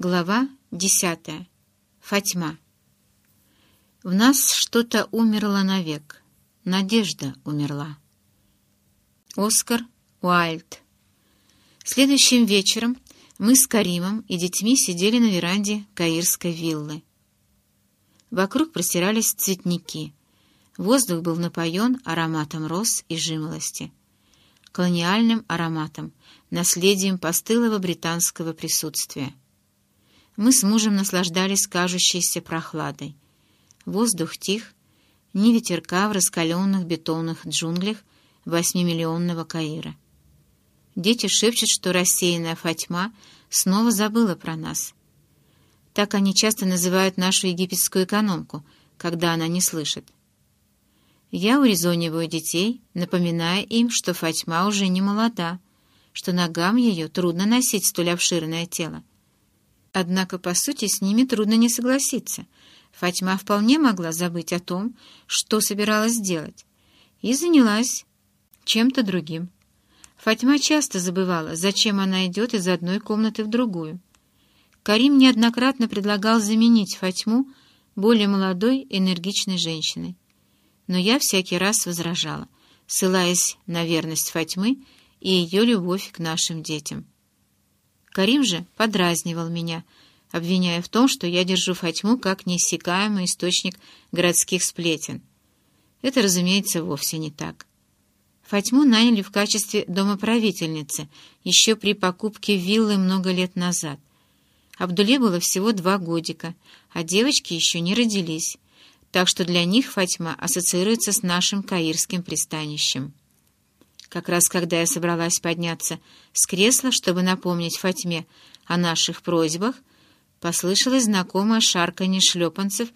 Глава десятая. Фатьма. В нас что-то умерло навек. Надежда умерла. Оскар Уайльд. Следующим вечером мы с Каримом и детьми сидели на веранде Каирской виллы. Вокруг простирались цветники. Воздух был напоен ароматом роз и жимолости. Колониальным ароматом, наследием постылого британского присутствия. Мы с мужем наслаждались кажущейся прохладой. Воздух тих, ни ветерка в раскаленных бетонных джунглях восьмимиллионного Каира. Дети шепчут, что рассеянная Фатьма снова забыла про нас. Так они часто называют нашу египетскую экономку, когда она не слышит. Я урезониваю детей, напоминая им, что Фатьма уже не молода, что ногам ее трудно носить столь обширное тело. Однако, по сути, с ними трудно не согласиться. Фатьма вполне могла забыть о том, что собиралась делать, и занялась чем-то другим. Фатьма часто забывала, зачем она идет из одной комнаты в другую. Карим неоднократно предлагал заменить Фатьму более молодой, энергичной женщиной. Но я всякий раз возражала, ссылаясь на верность Фатьмы и ее любовь к нашим детям. Карим же подразнивал меня, обвиняя в том, что я держу Фатьму как неиссякаемый источник городских сплетен. Это, разумеется, вовсе не так. Фатьму наняли в качестве домоправительницы еще при покупке виллы много лет назад. Абдуле было всего два годика, а девочки еще не родились, так что для них Фатьма ассоциируется с нашим каирским пристанищем. Как раз когда я собралась подняться с кресла, чтобы напомнить Фатьме о наших просьбах, послышалось знакомое шарканье шлепанцев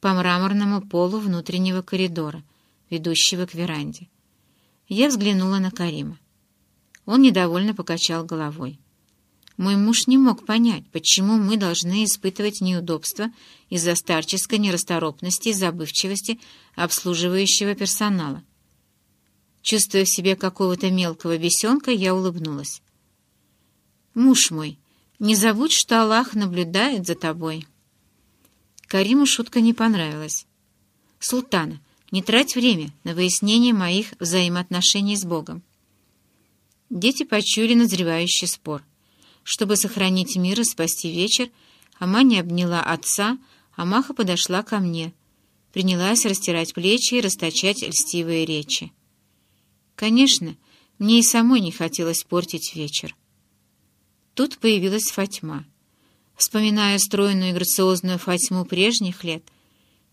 по мраморному полу внутреннего коридора, ведущего к веранде. Я взглянула на Карима. Он недовольно покачал головой. Мой муж не мог понять, почему мы должны испытывать неудобства из-за старческой нерасторопности и забывчивости обслуживающего персонала. Чувствуя в себе какого-то мелкого бесенка, я улыбнулась. «Муж мой, не забудь, что Аллах наблюдает за тобой». Кариму шутка не понравилась. «Султана, не трать время на выяснение моих взаимоотношений с Богом». Дети почули назревающий спор. Чтобы сохранить мир и спасти вечер, Амани обняла отца, а Маха подошла ко мне. Принялась растирать плечи и расточать льстивые речи. Конечно, мне и самой не хотелось портить вечер. Тут появилась Фатьма. Вспоминая стройную и грациозную Фатьму прежних лет,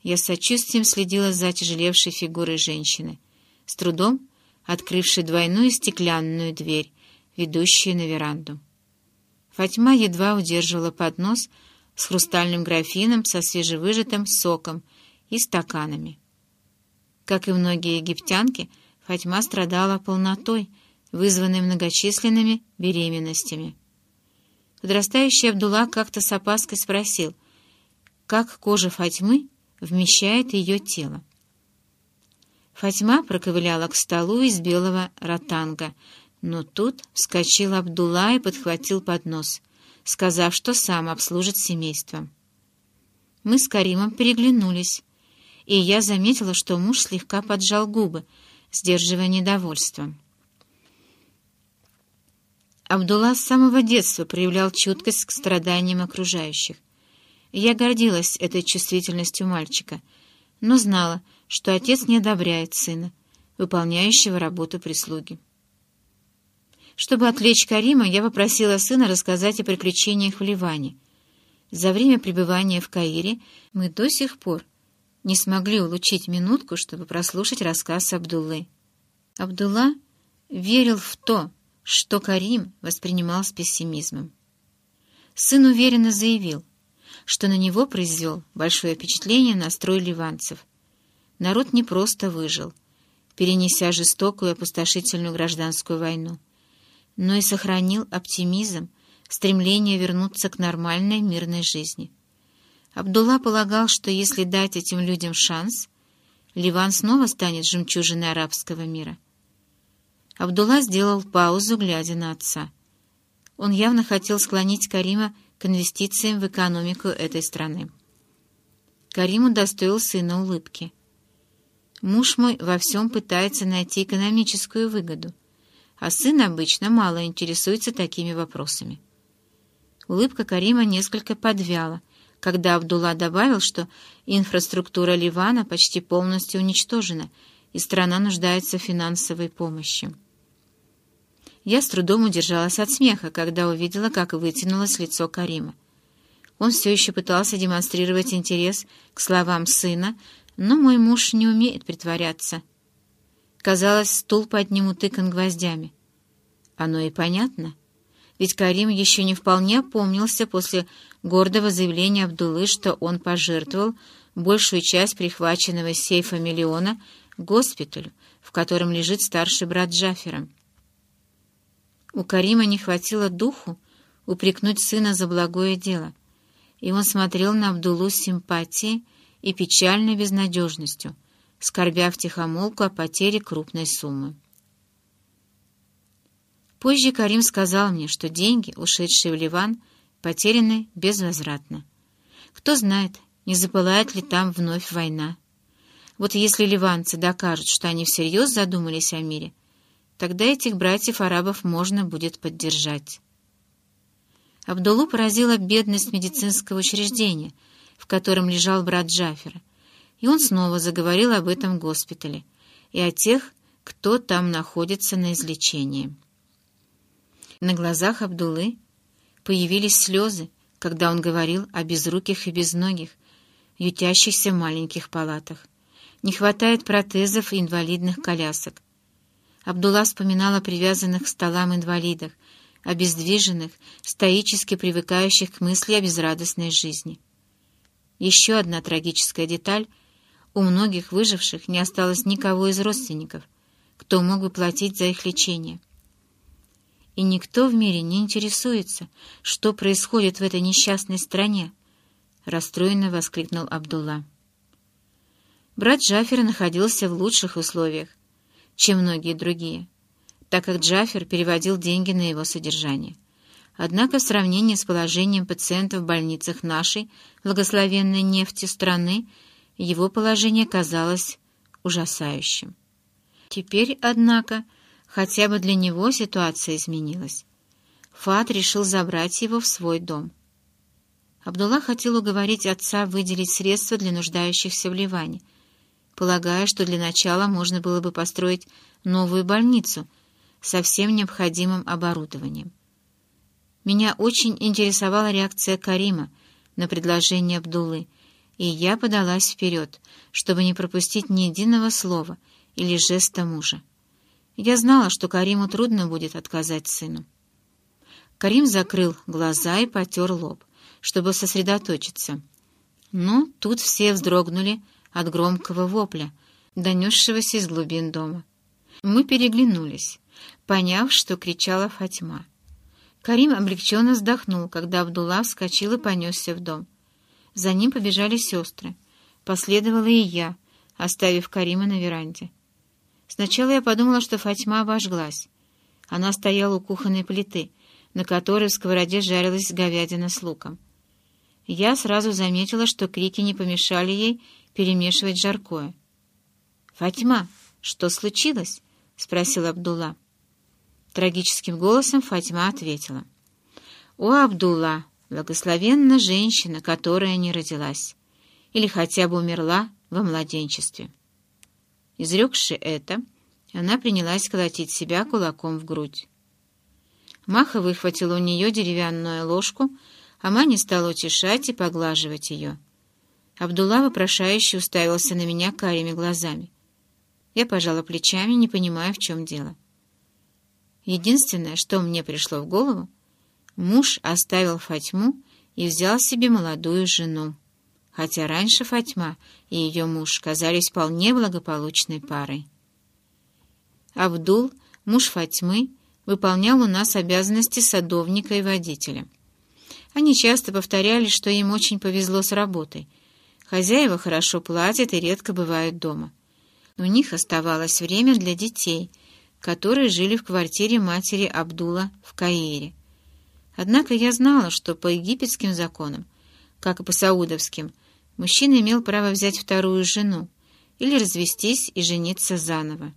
я с сочувствием следила за тяжелевшей фигурой женщины, с трудом открывшей двойную стеклянную дверь, ведущую на веранду. Фатьма едва удерживала поднос с хрустальным графином со свежевыжатым соком и стаканами. Как и многие египтянки, Фатьма страдала полнотой, вызванной многочисленными беременностями. Подрастающий Абдулла как-то с опаской спросил, как кожа Фатьмы вмещает ее тело. Фатьма проковыляла к столу из белого ротанга, но тут вскочил Абдулла и подхватил поднос, сказав, что сам обслужит семейство. Мы с Каримом переглянулись, и я заметила, что муж слегка поджал губы, сдерживая недовольство. Абдулла с самого детства проявлял чуткость к страданиям окружающих. Я гордилась этой чувствительностью мальчика, но знала, что отец не одобряет сына, выполняющего работу прислуги. Чтобы отвлечь Карима, я попросила сына рассказать о приключениях в Ливане. За время пребывания в Каире мы до сих пор не смогли улучшить минутку, чтобы прослушать рассказ Абдуллы. Абдулла верил в то, что Карим воспринимал с пессимизмом. Сын уверенно заявил, что на него произвел большое впечатление настрой ливанцев. Народ не просто выжил, перенеся жестокую опустошительную гражданскую войну, но и сохранил оптимизм, стремление вернуться к нормальной мирной жизни. Абдулла полагал, что если дать этим людям шанс, Ливан снова станет жемчужиной арабского мира. Абдулла сделал паузу, глядя на отца. Он явно хотел склонить Карима к инвестициям в экономику этой страны. Карим удостоил сына улыбки. Муж мой во всем пытается найти экономическую выгоду, а сын обычно мало интересуется такими вопросами. Улыбка Карима несколько подвяла, когда Абдулла добавил, что инфраструктура Ливана почти полностью уничтожена, и страна нуждается в финансовой помощи. Я с трудом удержалась от смеха, когда увидела, как вытянулось лицо Карима. Он все еще пытался демонстрировать интерес к словам сына, но мой муж не умеет притворяться. Казалось, стул под ним утыкан гвоздями. Оно и понятно. Ведь Карим еще не вполне опомнился после гордого заявления Абдулы, что он пожертвовал большую часть прихваченного сейфа миллиона госпиталю, в котором лежит старший брат Джафера. У Карима не хватило духу упрекнуть сына за благое дело, и он смотрел на Абдулу с симпатией, и печальной безнадежностью, скорбя втихомолку о потере крупной суммы. Позже Карим сказал мне, что деньги, ушедшие в Ливан, потеряны безвозвратно. Кто знает, не запылает ли там вновь война. Вот если ливанцы докажут, что они всерьез задумались о мире, тогда этих братьев-арабов можно будет поддержать. Абдулу поразила бедность медицинского учреждения — в котором лежал брат Джафера, и он снова заговорил об этом госпитале и о тех, кто там находится на излечении. На глазах Абдулы появились слезы, когда он говорил о безруких и безногих, ютящихся в маленьких палатах. Не хватает протезов и инвалидных колясок. Абдулла вспоминал о привязанных к столам инвалидах, обездвиженных, стоически привыкающих к мысли о безрадостной жизни. Еще одна трагическая деталь. У многих выживших не осталось никого из родственников, кто мог бы платить за их лечение. И никто в мире не интересуется, что происходит в этой несчастной стране, — расстроенно воскликнул Абдулла. Брат Джафера находился в лучших условиях, чем многие другие, так как Джафер переводил деньги на его содержание. Однако в сравнении с положением пациентов в больницах нашей благословенной нефти страны его положение казалось ужасающим. Теперь, однако, хотя бы для него ситуация изменилась. Фат решил забрать его в свой дом. Абдулла хотел уговорить отца выделить средства для нуждающихся в Ливане, полагая, что для начала можно было бы построить новую больницу со всем необходимым оборудованием. Меня очень интересовала реакция Карима на предложение Абдуллы, и я подалась вперед, чтобы не пропустить ни единого слова или жеста мужа. Я знала, что Кариму трудно будет отказать сыну. Карим закрыл глаза и потер лоб, чтобы сосредоточиться. Но тут все вздрогнули от громкого вопля, донесшегося из глубин дома. Мы переглянулись, поняв, что кричала Фатьма. Карим облегченно вздохнул, когда Абдулла вскочил и понесся в дом. За ним побежали сестры. Последовала и я, оставив Карима на веранде. Сначала я подумала, что Фатьма обожглась. Она стояла у кухонной плиты, на которой в сковороде жарилась говядина с луком. Я сразу заметила, что крики не помешали ей перемешивать жаркое. «Фатьма, что случилось?» — спросил Абдулла. Трагическим голосом Фатьма ответила. «О, Абдулла, благословенна женщина, которая не родилась, или хотя бы умерла во младенчестве». Изрекши это, она принялась колотить себя кулаком в грудь. Маха выхватила у нее деревянную ложку, а Маня стала утешать и поглаживать ее. Абдулла вопрошающе уставился на меня карими глазами. Я пожала плечами, не понимая, в чем дело. Единственное, что мне пришло в голову, муж оставил Фатьму и взял себе молодую жену, хотя раньше Фатьма и ее муж казались вполне благополучной парой. Абдул, муж Фатьмы, выполнял у нас обязанности садовника и водителя. Они часто повторяли, что им очень повезло с работой. Хозяева хорошо платят и редко бывают дома. У них оставалось время для детей — которые жили в квартире матери Абдула в Каире. Однако я знала, что по египетским законам, как и по саудовским, мужчина имел право взять вторую жену или развестись и жениться заново.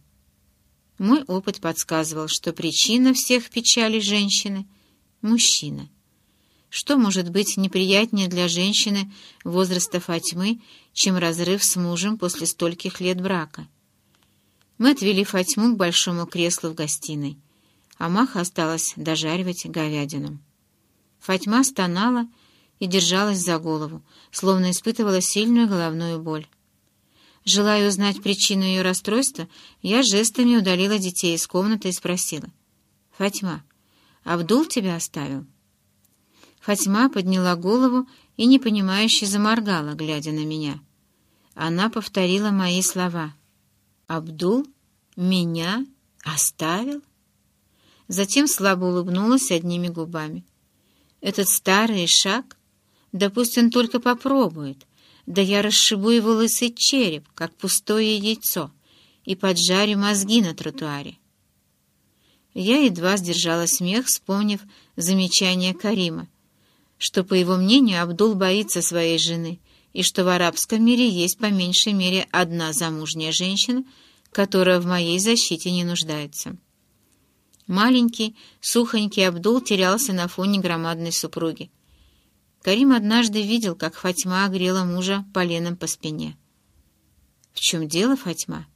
Мой опыт подсказывал, что причина всех печалей женщины — мужчина. Что может быть неприятнее для женщины возраста Фатьмы, чем разрыв с мужем после стольких лет брака? Мы отвели Фатьму к большому креслу в гостиной, а Маха осталась дожаривать говядину. Фатьма стонала и держалась за голову, словно испытывала сильную головную боль. Желая узнать причину ее расстройства, я жестами удалила детей из комнаты и спросила. «Фатьма, Абдул тебя оставил?» Фатьма подняла голову и непонимающе заморгала, глядя на меня. Она повторила мои слова. «Абдул? Меня? Оставил?» Затем слабо улыбнулась одними губами. «Этот старый шаг? Да пусть он только попробует. Да я расшибу его лысый череп, как пустое яйцо, и поджарю мозги на тротуаре. Я едва сдержала смех, вспомнив замечание Карима, что, по его мнению, Абдул боится своей жены, и что в арабском мире есть по меньшей мере одна замужняя женщина, которая в моей защите не нуждается. Маленький, сухонький Абдул терялся на фоне громадной супруги. Карим однажды видел, как Фатьма огрела мужа поленом по спине. «В чем дело, Фатьма?»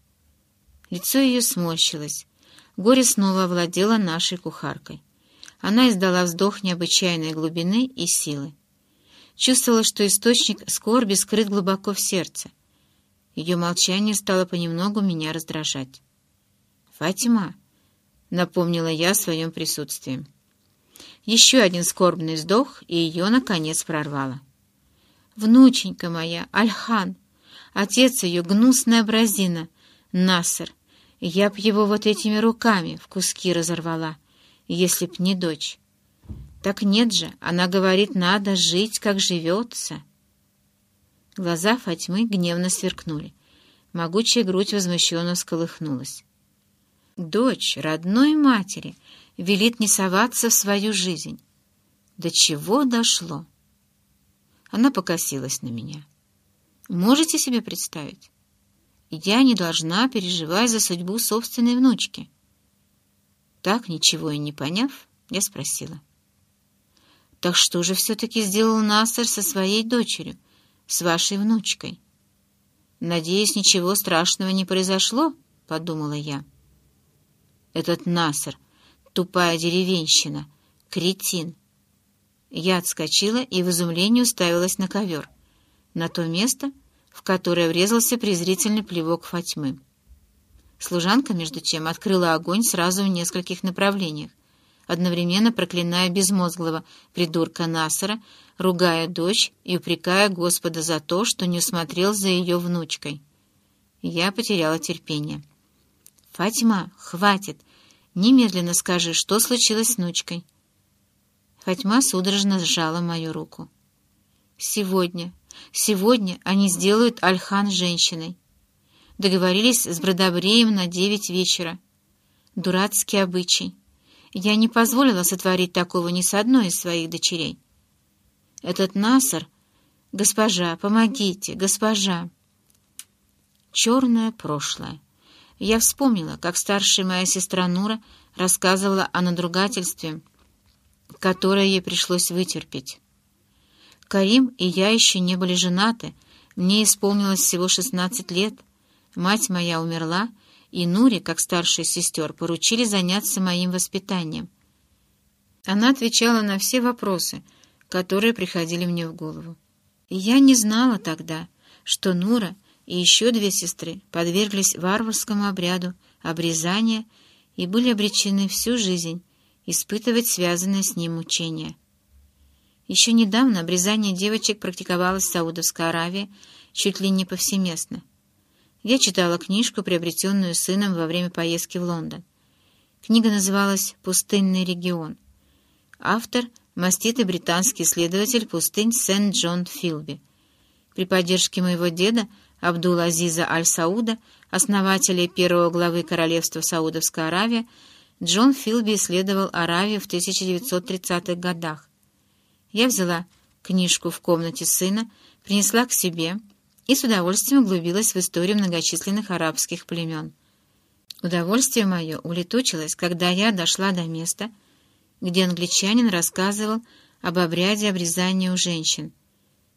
Лицо ее сморщилось. Горе снова овладело нашей кухаркой. Она издала вздох необычайной глубины и силы. Чувствовала, что источник скорби скрыт глубоко в сердце. Ее молчание стало понемногу меня раздражать. «Фатима», — напомнила я о своем присутствии. Еще один скорбный вздох, и ее, наконец, прорвало. «Внученька моя, Альхан, отец ее, гнусная бразина, Насер, я б его вот этими руками в куски разорвала, если б не дочь. Так нет же, она говорит, надо жить, как живется». Глаза Фатьмы гневно сверкнули. Могучая грудь возмущенно всколыхнулась. «Дочь родной матери!» Велит не соваться в свою жизнь. До чего дошло? Она покосилась на меня. Можете себе представить? Я не должна переживать за судьбу собственной внучки. Так, ничего и не поняв, я спросила. Так что же все-таки сделал Насар со своей дочерью, с вашей внучкой? Надеюсь, ничего страшного не произошло, подумала я. Этот Насар тупая деревенщина, кретин. Я отскочила и в изумлении уставилась на ковер, на то место, в которое врезался презрительный плевок Фатьмы. Служанка, между тем, открыла огонь сразу в нескольких направлениях, одновременно проклиная безмозглого придурка Насара, ругая дочь и упрекая Господа за то, что не усмотрел за ее внучкой. Я потеряла терпение. «Фатьма, хватит!» Немедленно скажи, что случилось с внучкой. Фатьма судорожно сжала мою руку. Сегодня, сегодня они сделают Альхан женщиной. Договорились с Бродобреем на девять вечера. Дурацкий обычай. Я не позволила сотворить такого ни с одной из своих дочерей. Этот Насар... Госпожа, помогите, госпожа. Черное прошлое. Я вспомнила, как старшая моя сестра Нура рассказывала о надругательстве, которое ей пришлось вытерпеть. Карим и я еще не были женаты, мне исполнилось всего шестнадцать лет, мать моя умерла, и Нуре, как старшая сестер, поручили заняться моим воспитанием. Она отвечала на все вопросы, которые приходили мне в голову. И я не знала тогда, что Нура — и еще две сестры подверглись варварскому обряду обрезания и были обречены всю жизнь испытывать связанные с ним мучения. Еще недавно обрезание девочек практиковалось в Саудовской Аравии чуть ли не повсеместно. Я читала книжку, приобретенную сыном во время поездки в Лондон. Книга называлась «Пустынный регион». Автор — маститый британский исследователь пустынь Сент-Джон Филби. При поддержке моего деда — Абдул-Азиза Аль-Сауда, основателя первого главы королевства Саудовская Аравия, Джон Филби исследовал Аравию в 1930-х годах. Я взяла книжку в комнате сына, принесла к себе и с удовольствием углубилась в историю многочисленных арабских племен. Удовольствие мое улетучилось, когда я дошла до места, где англичанин рассказывал об обряде обрезания у женщин.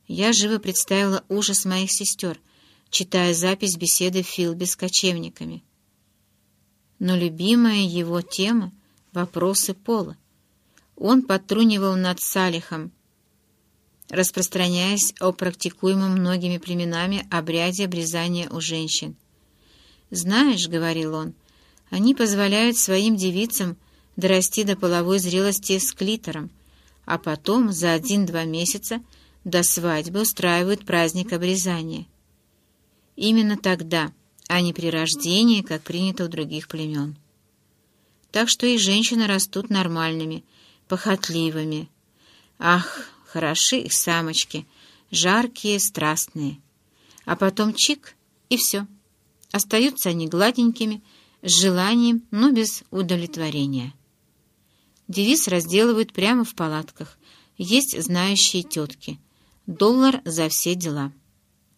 Я живо представила ужас моих сестер, читая запись беседы Филби с кочевниками. Но любимая его тема — вопросы пола. Он подтрунивал над Салихом, распространяясь о практикуемом многими племенами обряде обрезания у женщин. «Знаешь, — говорил он, — они позволяют своим девицам дорасти до половой зрелости с клитором, а потом за один-два месяца до свадьбы устраивают праздник обрезания. Именно тогда, а не при рождении, как принято у других племен. Так что и женщины растут нормальными, похотливыми. Ах, хороши их самочки, жаркие, страстные. А потом чик, и все. Остаются они гладенькими, с желанием, но без удовлетворения. Девиз разделывают прямо в палатках. Есть знающие тетки. Доллар за все дела.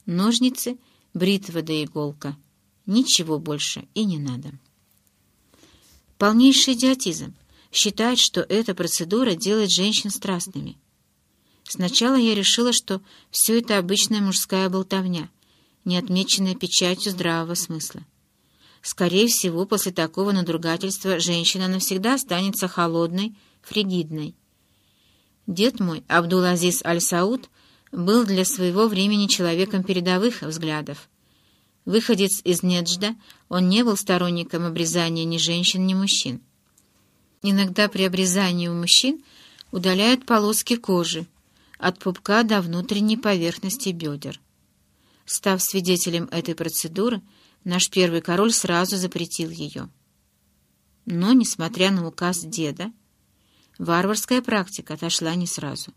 Ножницы, бритва да иголка. Ничего больше и не надо. Полнейший идиотизм. Считает, что эта процедура делает женщин страстными. Сначала я решила, что все это обычная мужская болтовня, не отмеченная печатью здравого смысла. Скорее всего, после такого надругательства женщина навсегда останется холодной, фригидной. Дед мой, Абдул-Азиз Аль-Сауд, был для своего времени человеком передовых взглядов. Выходец из Неджда, он не был сторонником обрезания ни женщин, ни мужчин. Иногда при обрезании у мужчин удаляют полоски кожи от пупка до внутренней поверхности бедер. Став свидетелем этой процедуры, Наш первый король сразу запретил ее. Но, несмотря на указ деда, варварская практика отошла не сразу.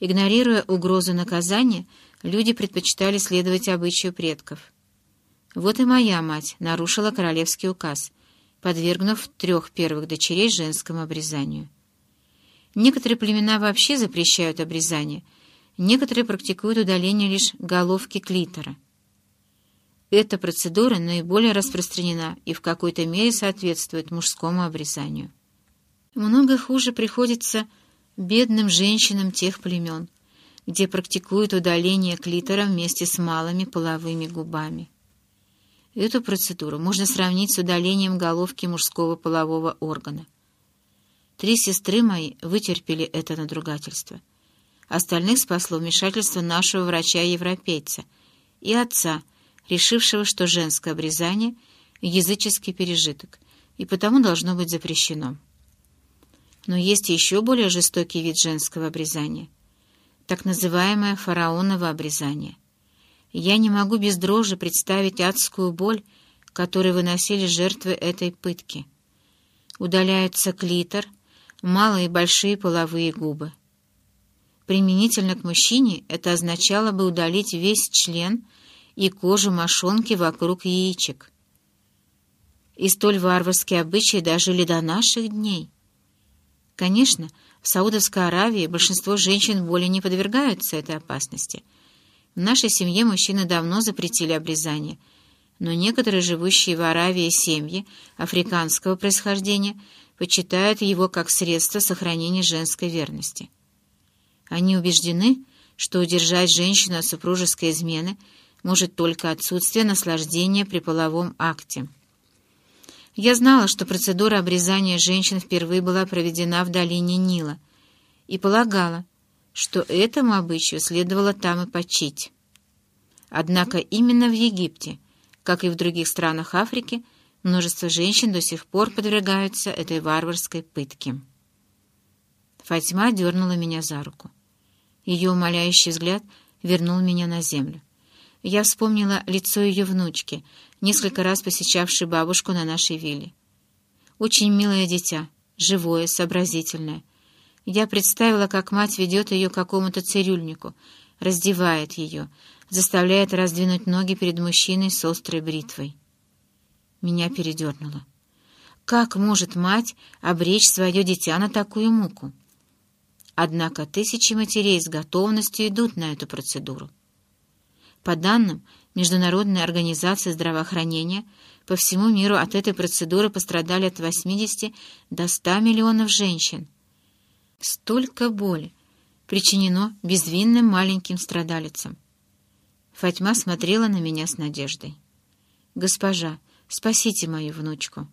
Игнорируя угрозу наказания, люди предпочитали следовать обычаю предков. Вот и моя мать нарушила королевский указ, подвергнув трех первых дочерей женскому обрезанию. Некоторые племена вообще запрещают обрезание, некоторые практикуют удаление лишь головки клитора — эта процедура наиболее распространена и в какой-то мере соответствует мужскому обрезанию. Много хуже приходится бедным женщинам тех племен, где практикуют удаление клитора вместе с малыми половыми губами. Эту процедуру можно сравнить с удалением головки мужского полового органа. Три сестры мои вытерпели это надругательство. Остальных спасло вмешательство нашего врача-европейца и отца – решившего, что женское обрезание — языческий пережиток, и потому должно быть запрещено. Но есть еще более жестокий вид женского обрезания — так называемое фараоново обрезание. Я не могу без дрожи представить адскую боль, которую выносили жертвы этой пытки. Удаляются клитор, малые и большие половые губы. Применительно к мужчине это означало бы удалить весь член — и кожу мошонки вокруг яичек. И столь варварские обычаи дожили до наших дней. Конечно, в Саудовской Аравии большинство женщин более не подвергаются этой опасности. В нашей семье мужчины давно запретили обрезание, но некоторые живущие в Аравии семьи африканского происхождения почитают его как средство сохранения женской верности. Они убеждены, что удержать женщину от супружеской измены – может только отсутствие наслаждения при половом акте. Я знала, что процедура обрезания женщин впервые была проведена в долине Нила, и полагала, что этому обычаю следовало там и почить. Однако именно в Египте, как и в других странах Африки, множество женщин до сих пор подвергаются этой варварской пытке. Фатьма дернула меня за руку. Ее умоляющий взгляд вернул меня на землю. Я вспомнила лицо ее внучки, несколько раз посещавшей бабушку на нашей вилле. Очень милое дитя, живое, сообразительное. Я представила, как мать ведет ее к какому-то цирюльнику, раздевает ее, заставляет раздвинуть ноги перед мужчиной с острой бритвой. Меня передернуло. Как может мать обречь свое дитя на такую муку? Однако тысячи матерей с готовностью идут на эту процедуру. По данным Международной организации здравоохранения, по всему миру от этой процедуры пострадали от 80 до 100 миллионов женщин. Столько боли причинено безвинным маленьким страдалицам. Фатьма смотрела на меня с надеждой. «Госпожа, спасите мою внучку».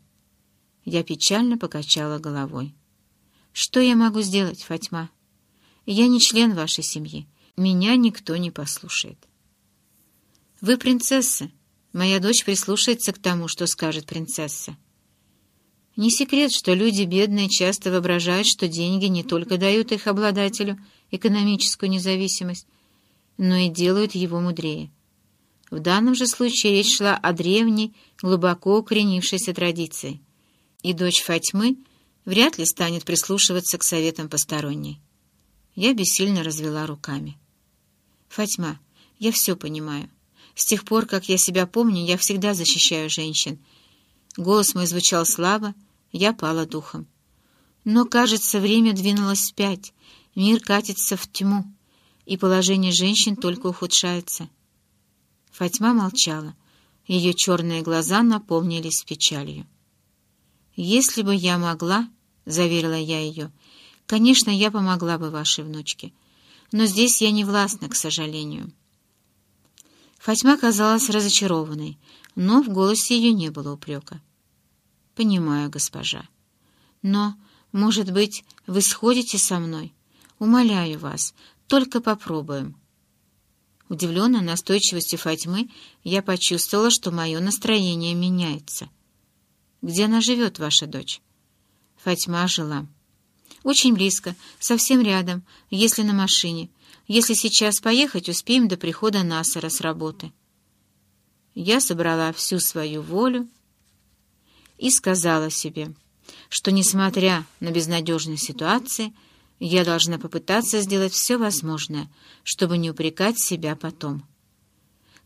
Я печально покачала головой. «Что я могу сделать, Фатьма? Я не член вашей семьи. Меня никто не послушает». «Вы принцесса. Моя дочь прислушается к тому, что скажет принцесса». Не секрет, что люди бедные часто воображают, что деньги не только дают их обладателю экономическую независимость, но и делают его мудрее. В данном же случае речь шла о древней, глубоко укоренившейся традиции, и дочь Фатьмы вряд ли станет прислушиваться к советам посторонней. Я бессильно развела руками. «Фатьма, я все понимаю. С тех пор, как я себя помню, я всегда защищаю женщин. Голос мой звучал слабо, я пала духом. Но, кажется, время двинулось вспять, мир катится в тьму, и положение женщин только ухудшается». Фатьма молчала. Ее черные глаза наполнились печалью. «Если бы я могла, — заверила я ее, — конечно, я помогла бы вашей внучке. Но здесь я не властна, к сожалению». Фатьма казалась разочарованной, но в голосе ее не было упрека. «Понимаю, госпожа. Но, может быть, вы сходите со мной? Умоляю вас, только попробуем». Удивленная настойчивостью Фатьмы, я почувствовала, что мое настроение меняется. «Где она живет, ваша дочь?» Фатьма жила. «Очень близко, совсем рядом, если на машине. Если сейчас поехать, успеем до прихода Насара с работы». Я собрала всю свою волю и сказала себе, что, несмотря на безнадежность ситуации, я должна попытаться сделать все возможное, чтобы не упрекать себя потом.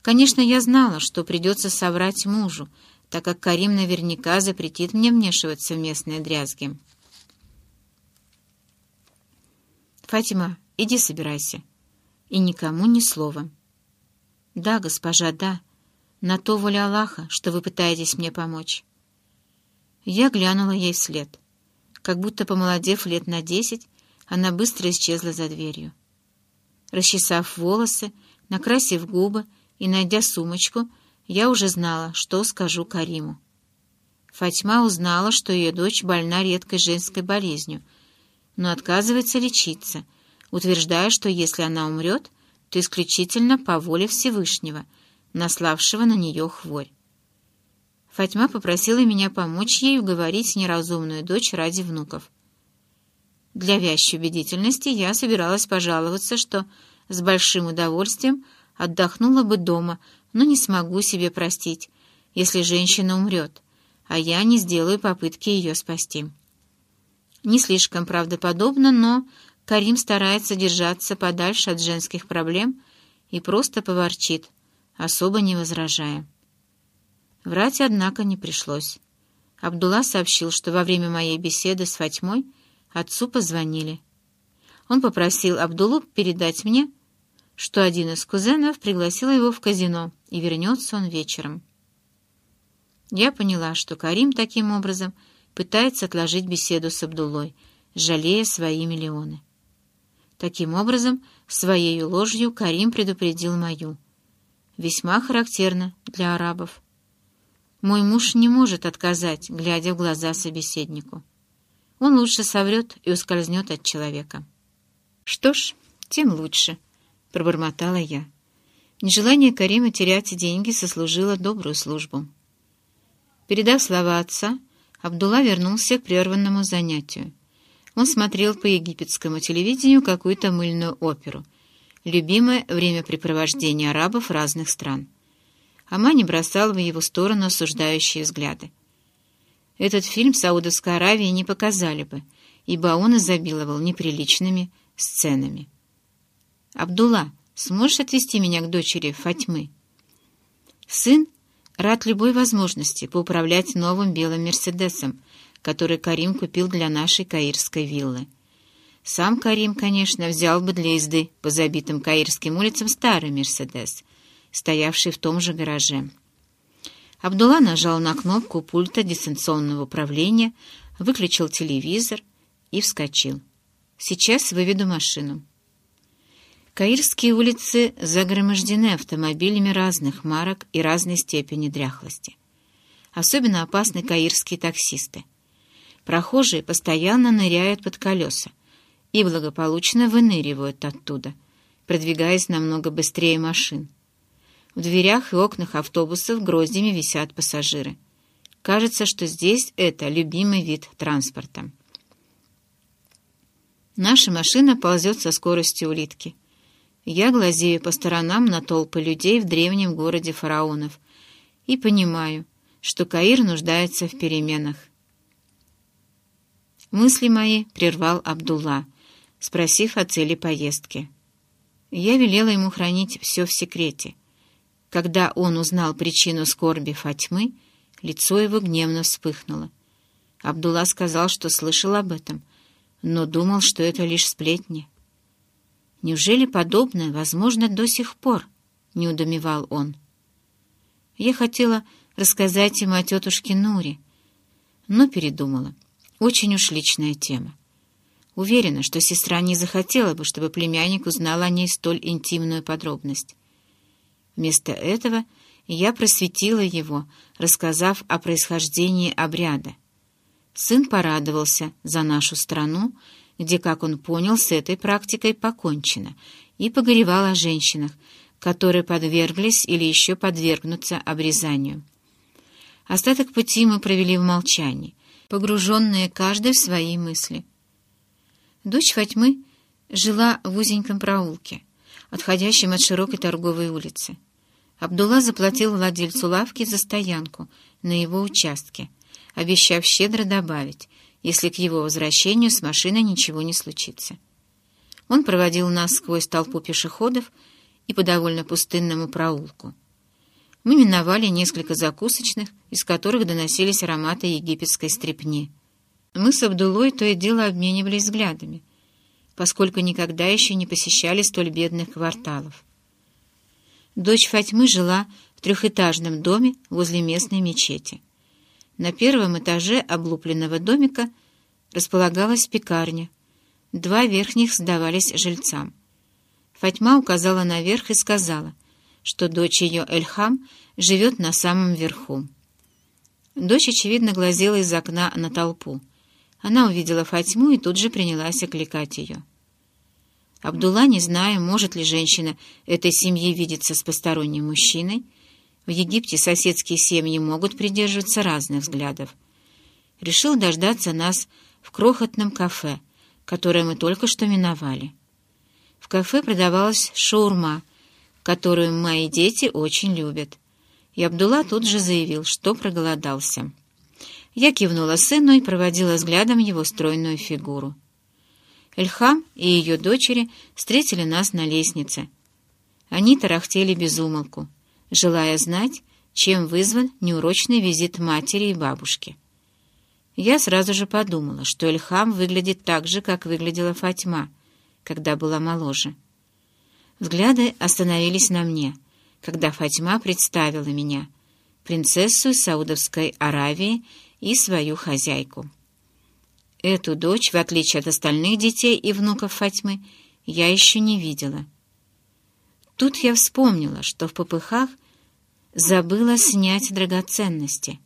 Конечно, я знала, что придется соврать мужу, так как Карим наверняка запретит мне вмешиваться в местные дрязги. «Фатима, иди собирайся. И никому ни слова». «Да, госпожа, да. На то воля Аллаха, что вы пытаетесь мне помочь». Я глянула ей вслед. Как будто помолодев лет на десять, она быстро исчезла за дверью. Расчесав волосы, накрасив губы и найдя сумочку, я уже знала, что скажу Кариму. Фатьма узнала, что ее дочь больна редкой женской болезнью, но отказывается лечиться, утверждая, что если она умрет, то исключительно по воле Всевышнего, наславшего на нее хворь. Фатьма попросила меня помочь ей уговорить неразумную дочь ради внуков. Для вящей убедительности я собиралась пожаловаться, что с большим удовольствием отдохнула бы дома, но не смогу себе простить, если женщина умрет, а я не сделаю попытки ее спасти. Не слишком правдоподобно, но Карим старается держаться подальше от женских проблем и просто поворчит, особо не возражая. Врать, однако, не пришлось. Абдулла сообщил, что во время моей беседы с Фатьмой Отцу позвонили. Он попросил Абдулу передать мне, что один из кузенов пригласил его в казино, и вернется он вечером. Я поняла, что Карим таким образом пытается отложить беседу с Абдулой, жалея свои миллионы. Таким образом, своей ложью Карим предупредил мою. Весьма характерно для арабов. Мой муж не может отказать, глядя в глаза собеседнику он лучше соврет и ускользнет от человека. «Что ж, тем лучше», — пробормотала я. Нежелание Карима терять деньги сослужило добрую службу. Передав слова отца, Абдулла вернулся к прерванному занятию. Он смотрел по египетскому телевидению какую-то мыльную оперу, любимое времяпрепровождение арабов разных стран. Амани бросал в его сторону осуждающие взгляды. Этот фильм Саудовской Аравии не показали бы, ибо он изобиловал неприличными сценами. «Абдулла, сможешь отвезти меня к дочери Фатьмы?» Сын рад любой возможности поуправлять новым белым «Мерседесом», который Карим купил для нашей каирской виллы. Сам Карим, конечно, взял бы для езды по забитым каирским улицам старый «Мерседес», стоявший в том же гараже. Абдулла нажал на кнопку пульта дистанционного управления, выключил телевизор и вскочил. «Сейчас выведу машину». Каирские улицы загромождены автомобилями разных марок и разной степени дряхлости. Особенно опасны каирские таксисты. Прохожие постоянно ныряют под колеса и благополучно выныривают оттуда, продвигаясь намного быстрее машин. В дверях и окнах автобусов гроздями висят пассажиры. Кажется, что здесь это любимый вид транспорта. Наша машина ползет со скоростью улитки — я глазею по сторонам на толпы людей в древнем городе фараонов и понимаю, что Каир нуждается в переменах. Мысли мои прервал Абдулла, спросив о цели поездки. Я велела ему хранить все в секрете. Когда он узнал причину скорби Фатьмы, лицо его гневно вспыхнуло. Абдулла сказал, что слышал об этом, но думал, что это лишь сплетни. Неужели подобное возможно до сих пор? — не удумевал он. Я хотела рассказать ему о тетушке Нуре, но передумала. Очень уж личная тема. Уверена, что сестра не захотела бы, чтобы племянник узнал о ней столь интимную подробность. Вместо этого я просветила его, рассказав о происхождении обряда. Сын порадовался за нашу страну где, как он понял, с этой практикой покончено, и погоревал о женщинах, которые подверглись или еще подвергнутся обрезанию. Остаток пути мы провели в молчании, погруженные каждый в свои мысли. Дочь Фатьмы жила в узеньком проулке, отходящем от широкой торговой улицы. Абдулла заплатил владельцу лавки за стоянку на его участке, обещав щедро добавить — если к его возвращению с машиной ничего не случится. Он проводил нас сквозь толпу пешеходов и по довольно пустынному проулку. Мы миновали несколько закусочных, из которых доносились ароматы египетской стрепни. Мы с Абдулой то и дело обменивались взглядами, поскольку никогда еще не посещали столь бедных кварталов. Дочь Фатьмы жила в трехэтажном доме возле местной мечети. На первом этаже облупленного домика располагалась пекарня. Два верхних сдавались жильцам. Фатьма указала наверх и сказала, что дочь ее Эльхам живет на самом верху. Дочь, очевидно, глазела из окна на толпу. Она увидела Фатьму и тут же принялась окликать ее. Абдулла, не зная, может ли женщина этой семьи видеться с посторонним мужчиной, в Египте соседские семьи могут придерживаться разных взглядов. Решил дождаться нас в крохотном кафе, которое мы только что миновали. В кафе продавалась шаурма, которую мои дети очень любят. И Абдулла тут же заявил, что проголодался. Я кивнула сыну и проводила взглядом его стройную фигуру. Эльхам и ее дочери встретили нас на лестнице. Они тарахтели без умолку желая знать, чем вызван неурочный визит матери и бабушки. Я сразу же подумала, что Эльхам выглядит так же, как выглядела Фатьма, когда была моложе. Взгляды остановились на мне, когда Фатьма представила меня, принцессу Саудовской Аравии и свою хозяйку. Эту дочь, в отличие от остальных детей и внуков Фатьмы, я еще не видела. Тут я вспомнила, что в попыхах забыла снять драгоценности.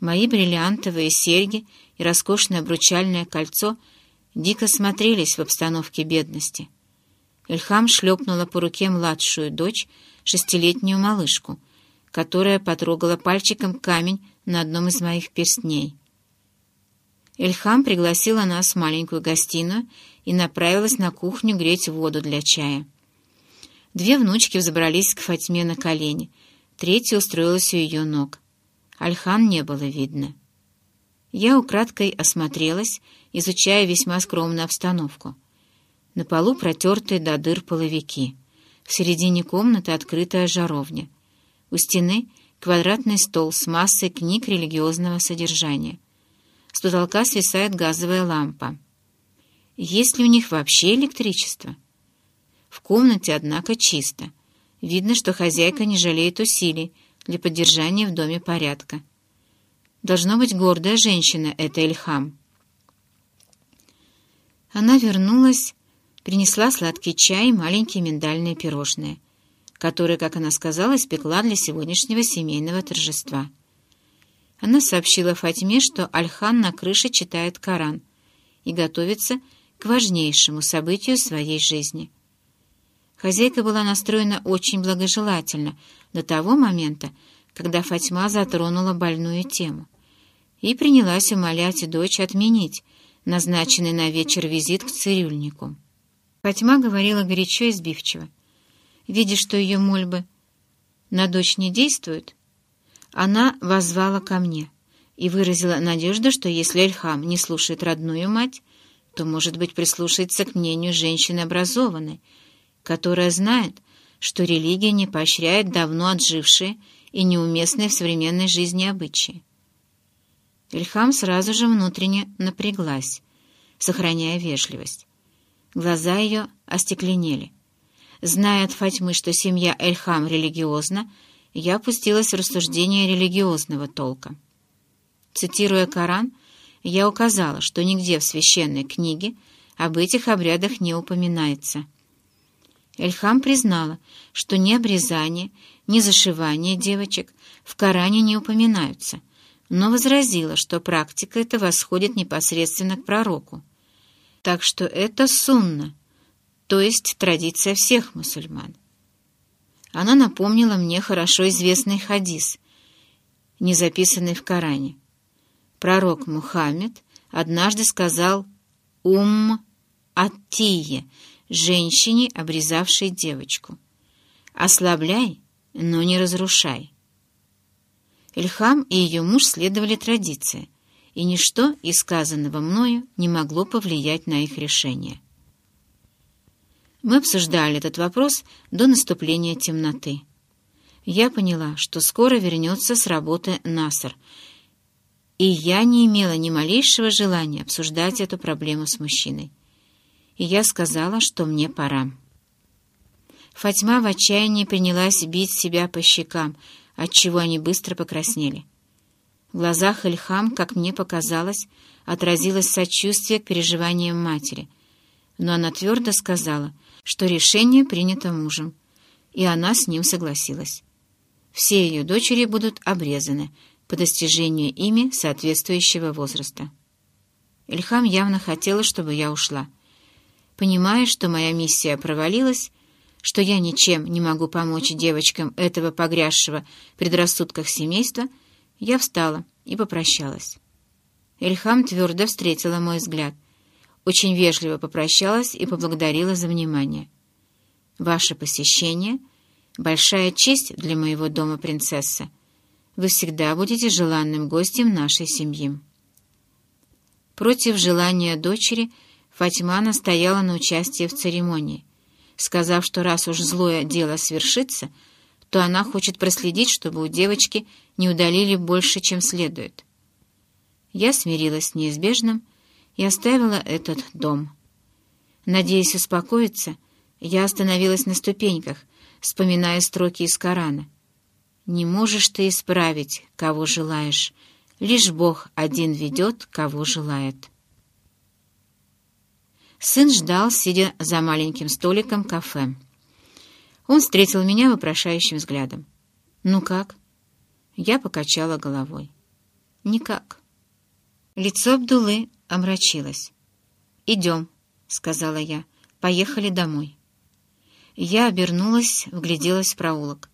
Мои бриллиантовые серьги и роскошное обручальное кольцо дико смотрелись в обстановке бедности. Эльхам шлепнула по руке младшую дочь, шестилетнюю малышку, которая потрогала пальчиком камень на одном из моих перстней. Эльхам пригласила нас в маленькую гостиную и направилась на кухню греть воду для чая. Две внучки взобрались к Фатьме на колени — Третья устроилась у ее ног. Альхан не было видно. Я украдкой осмотрелась, изучая весьма скромную обстановку. На полу протертые до дыр половики. В середине комнаты открытая жаровня. У стены квадратный стол с массой книг религиозного содержания. с потолка свисает газовая лампа. Есть ли у них вообще электричество? В комнате, однако, чисто. Видно, что хозяйка не жалеет усилий для поддержания в доме порядка. Должно быть гордая женщина, это Эльхам. Она вернулась, принесла сладкий чай и маленькие миндальные пирожные, которые, как она сказала, испекла для сегодняшнего семейного торжества. Она сообщила Фатьме, что Альхан на крыше читает Коран и готовится к важнейшему событию своей жизни. Хозяйка была настроена очень благожелательно до того момента, когда Фатьма затронула больную тему и принялась умолять дочь отменить назначенный на вечер визит к цирюльнику. Фатьма говорила горячо и сбивчиво. Видя, что ее мольбы на дочь не действуют, она возвала ко мне и выразила надежду, что если Эльхам не слушает родную мать, то, может быть, прислушается к мнению женщины образованной, которая знает, что религия не поощряет давно отжившие и неуместные в современной жизни обычаи. Ильхам сразу же внутренне напряглась, сохраняя вежливость. Глаза ее остекленели. Зная от Фатьмы, что семья Эльхам религиозна, я опустилась в рассуждение религиозного толка. Цитируя Коран, я указала, что нигде в священной книге об этих обрядах не упоминается. Эльхам признала, что ни обрезание, ни зашивание девочек в Коране не упоминаются, но возразила, что практика эта восходит непосредственно к пророку. Так что это сунна, то есть традиция всех мусульман. Она напомнила мне хорошо известный хадис, не записанный в Коране. Пророк Мухаммед однажды сказал «Ум Аттие» женщине, обрезавшей девочку. «Ослабляй, но не разрушай». Ильхам и ее муж следовали традиции, и ничто из сказанного мною не могло повлиять на их решение. Мы обсуждали этот вопрос до наступления темноты. Я поняла, что скоро вернется с работы Насар, и я не имела ни малейшего желания обсуждать эту проблему с мужчиной. И я сказала, что мне пора. Фатьма в отчаянии принялась бить себя по щекам, отчего они быстро покраснели. В глазах Эльхам, как мне показалось, отразилось сочувствие к переживаниям матери, но она твердо сказала, что решение принято мужем, и она с ним согласилась. Все ее дочери будут обрезаны по достижению ими соответствующего возраста. Ильхам явно хотела, чтобы я ушла. Понимая, что моя миссия провалилась, что я ничем не могу помочь девочкам этого погрязшего в предрассудках семейства, я встала и попрощалась. Ильхам твердо встретила мой взгляд, очень вежливо попрощалась и поблагодарила за внимание. «Ваше посещение — большая честь для моего дома, принцесса. Вы всегда будете желанным гостем нашей семьи». Против желания дочери Фатьма настояла на участии в церемонии, сказав, что раз уж злое дело свершится, то она хочет проследить, чтобы у девочки не удалили больше, чем следует. Я смирилась с неизбежным и оставила этот дом. Надеясь успокоиться, я остановилась на ступеньках, вспоминая строки из Корана. «Не можешь ты исправить, кого желаешь, лишь Бог один ведет, кого желает». Сын ждал, сидя за маленьким столиком кафе. Он встретил меня вопрошающим взглядом. «Ну как?» Я покачала головой. «Никак». Лицо Абдулы омрачилась. «Идем», — сказала я, — «поехали домой». Я обернулась, вгляделась в проулок.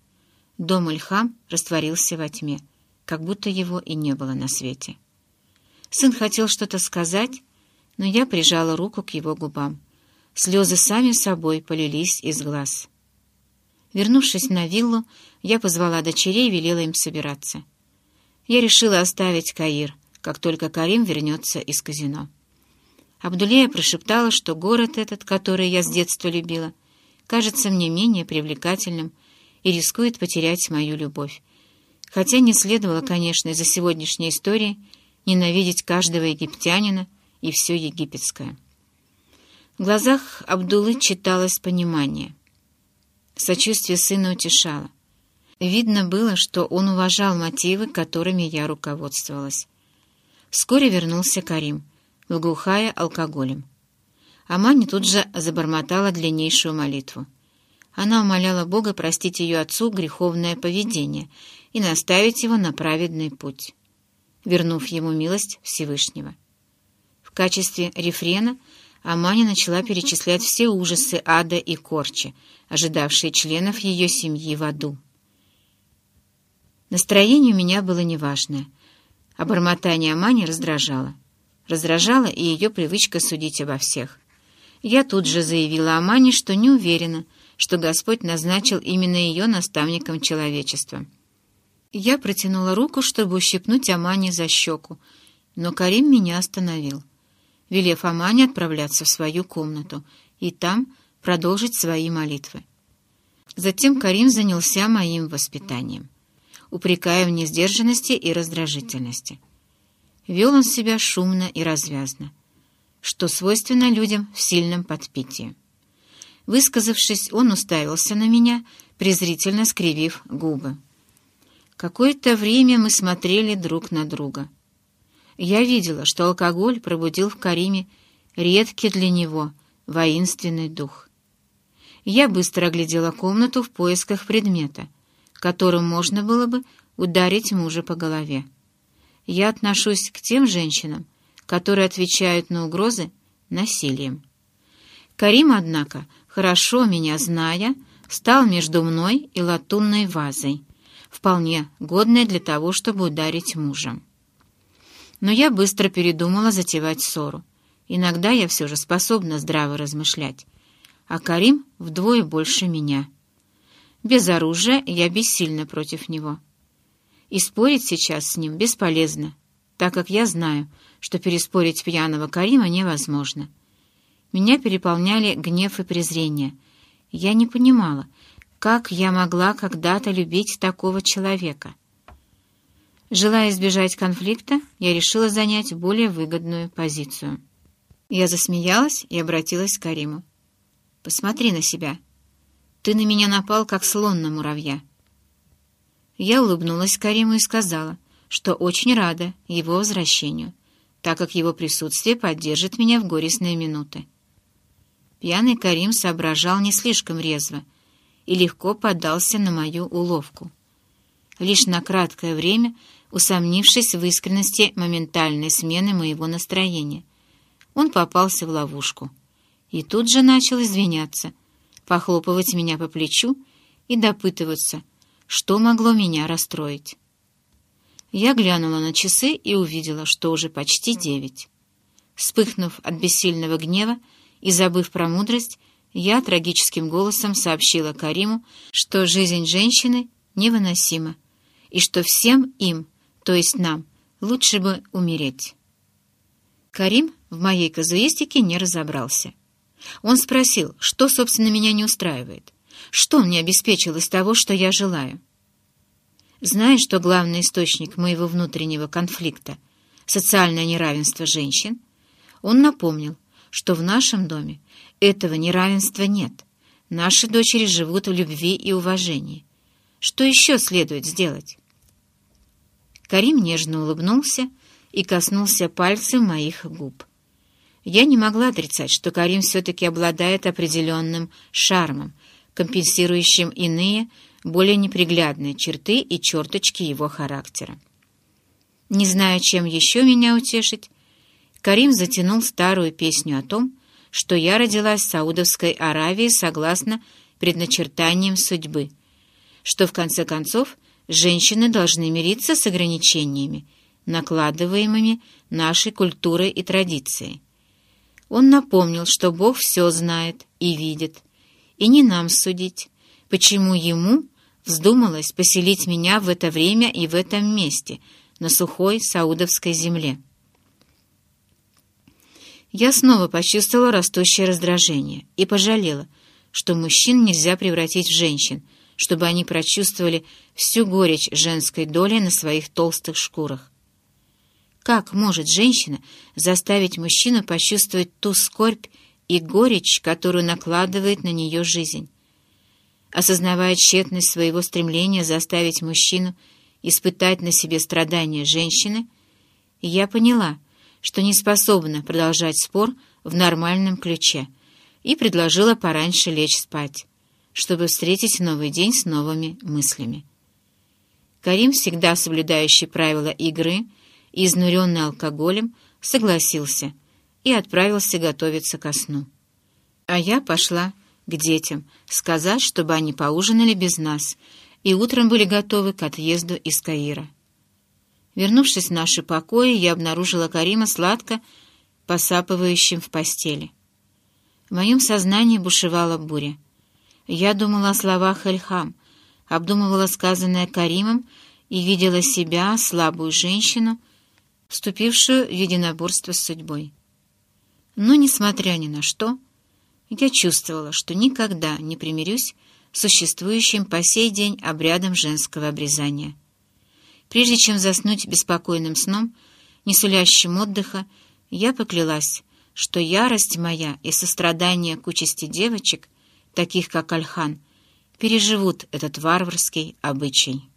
Дом Ильхам растворился во тьме, как будто его и не было на свете. Сын хотел что-то сказать, но я прижала руку к его губам. Слезы сами собой полились из глаз. Вернувшись на виллу, я позвала дочерей и велела им собираться. Я решила оставить Каир — как только Карим вернется из казино. Абдулея прошептала, что город этот, который я с детства любила, кажется мне менее привлекательным и рискует потерять мою любовь. Хотя не следовало, конечно, из-за сегодняшней истории ненавидеть каждого египтянина и все египетское. В глазах Абдулы читалось понимание. Сочувствие сына утешало. Видно было, что он уважал мотивы, которыми я руководствовалась. Вскоре вернулся Карим, благоухая алкоголем. Амани тут же забормотала длиннейшую молитву. Она умоляла Бога простить ее отцу греховное поведение и наставить его на праведный путь, вернув ему милость Всевышнего. Качестве рефрена Амани начала перечислять все ужасы ада и корчи, ожидавшие членов ее семьи в аду. Настроение у меня было неважное, а Амани раздражало. Раздражала и ее привычка судить обо всех. Я тут же заявила Амане, что не уверена, что Господь назначил именно ее наставником человечества. Я протянула руку, чтобы ущипнуть Амане за щеку, но Карим меня остановил, велев Амане отправляться в свою комнату и там продолжить свои молитвы. Затем Карим занялся моим воспитанием, упрекая в несдержанности и раздражительности. Вел он себя шумно и развязно, что свойственно людям в сильном подпитии. Высказавшись, он уставился на меня, презрительно скривив губы. Какое-то время мы смотрели друг на друга. Я видела, что алкоголь пробудил в Кариме редкий для него воинственный дух. Я быстро оглядела комнату в поисках предмета, которым можно было бы ударить мужа по голове. Я отношусь к тем женщинам, которые отвечают на угрозы насилием. Карим, однако, хорошо меня зная, стал между мной и латунной вазой, вполне годной для того, чтобы ударить мужа. Но я быстро передумала затевать ссору. Иногда я все же способна здраво размышлять, а Карим вдвое больше меня. Без оружия я бессильна против него. И спорить сейчас с ним бесполезно, так как я знаю, что переспорить пьяного Карима невозможно. Меня переполняли гнев и презрение. Я не понимала, как я могла когда-то любить такого человека. Желая избежать конфликта, я решила занять более выгодную позицию. Я засмеялась и обратилась к Кариму. «Посмотри на себя. Ты на меня напал, как слон на муравья». Я улыбнулась Кариму и сказала, что очень рада его возвращению, так как его присутствие поддержит меня в горестные минуты. Пьяный Карим соображал не слишком резво и легко поддался на мою уловку. Лишь на краткое время, усомнившись в искренности моментальной смены моего настроения, он попался в ловушку и тут же начал извиняться, похлопывать меня по плечу и допытываться, что могло меня расстроить. Я глянула на часы и увидела, что уже почти девять. Вспыхнув от бессильного гнева, и, забыв про мудрость, я трагическим голосом сообщила Кариму, что жизнь женщины невыносима, и что всем им, то есть нам, лучше бы умереть. Карим в моей казуистике не разобрался. Он спросил, что, собственно, меня не устраивает, что мне обеспечил из того, что я желаю. Зная, что главный источник моего внутреннего конфликта — социальное неравенство женщин, он напомнил, что в нашем доме этого неравенства нет. Наши дочери живут в любви и уважении. Что еще следует сделать? Карим нежно улыбнулся и коснулся пальцем моих губ. Я не могла отрицать, что Карим все-таки обладает определенным шармом, компенсирующим иные, более неприглядные черты и черточки его характера. Не знаю, чем еще меня утешить, Карим затянул старую песню о том, что я родилась в Саудовской Аравии согласно предначертаниям судьбы, что, в конце концов, женщины должны мириться с ограничениями, накладываемыми нашей культурой и традицией. Он напомнил, что Бог все знает и видит, и не нам судить, почему Ему вздумалось поселить меня в это время и в этом месте, на сухой саудовской земле я снова почувствовала растущее раздражение и пожалела, что мужчин нельзя превратить в женщин, чтобы они прочувствовали всю горечь женской доли на своих толстых шкурах. Как может женщина заставить мужчину почувствовать ту скорбь и горечь, которую накладывает на нее жизнь? Осознавая тщетность своего стремления заставить мужчину испытать на себе страдания женщины, я поняла, что не способна продолжать спор в нормальном ключе и предложила пораньше лечь спать, чтобы встретить новый день с новыми мыслями. Карим, всегда соблюдающий правила игры изнуренный алкоголем, согласился и отправился готовиться ко сну. А я пошла к детям, сказать, чтобы они поужинали без нас и утром были готовы к отъезду из Каира. Вернувшись в наши покои, я обнаружила Карима сладко посапывающим в постели. В моем сознании бушевала буря. Я думала о словах Эльхам, обдумывала сказанное Каримом и видела себя, слабую женщину, вступившую в единоборство с судьбой. Но, несмотря ни на что, я чувствовала, что никогда не примирюсь с существующим по сей день обрядом женского обрезания. Прежде чем заснуть беспокойным сном, не сулящим отдыха, я поклялась, что ярость моя и сострадание к участи девочек, таких как Альхан, переживут этот варварский обычай.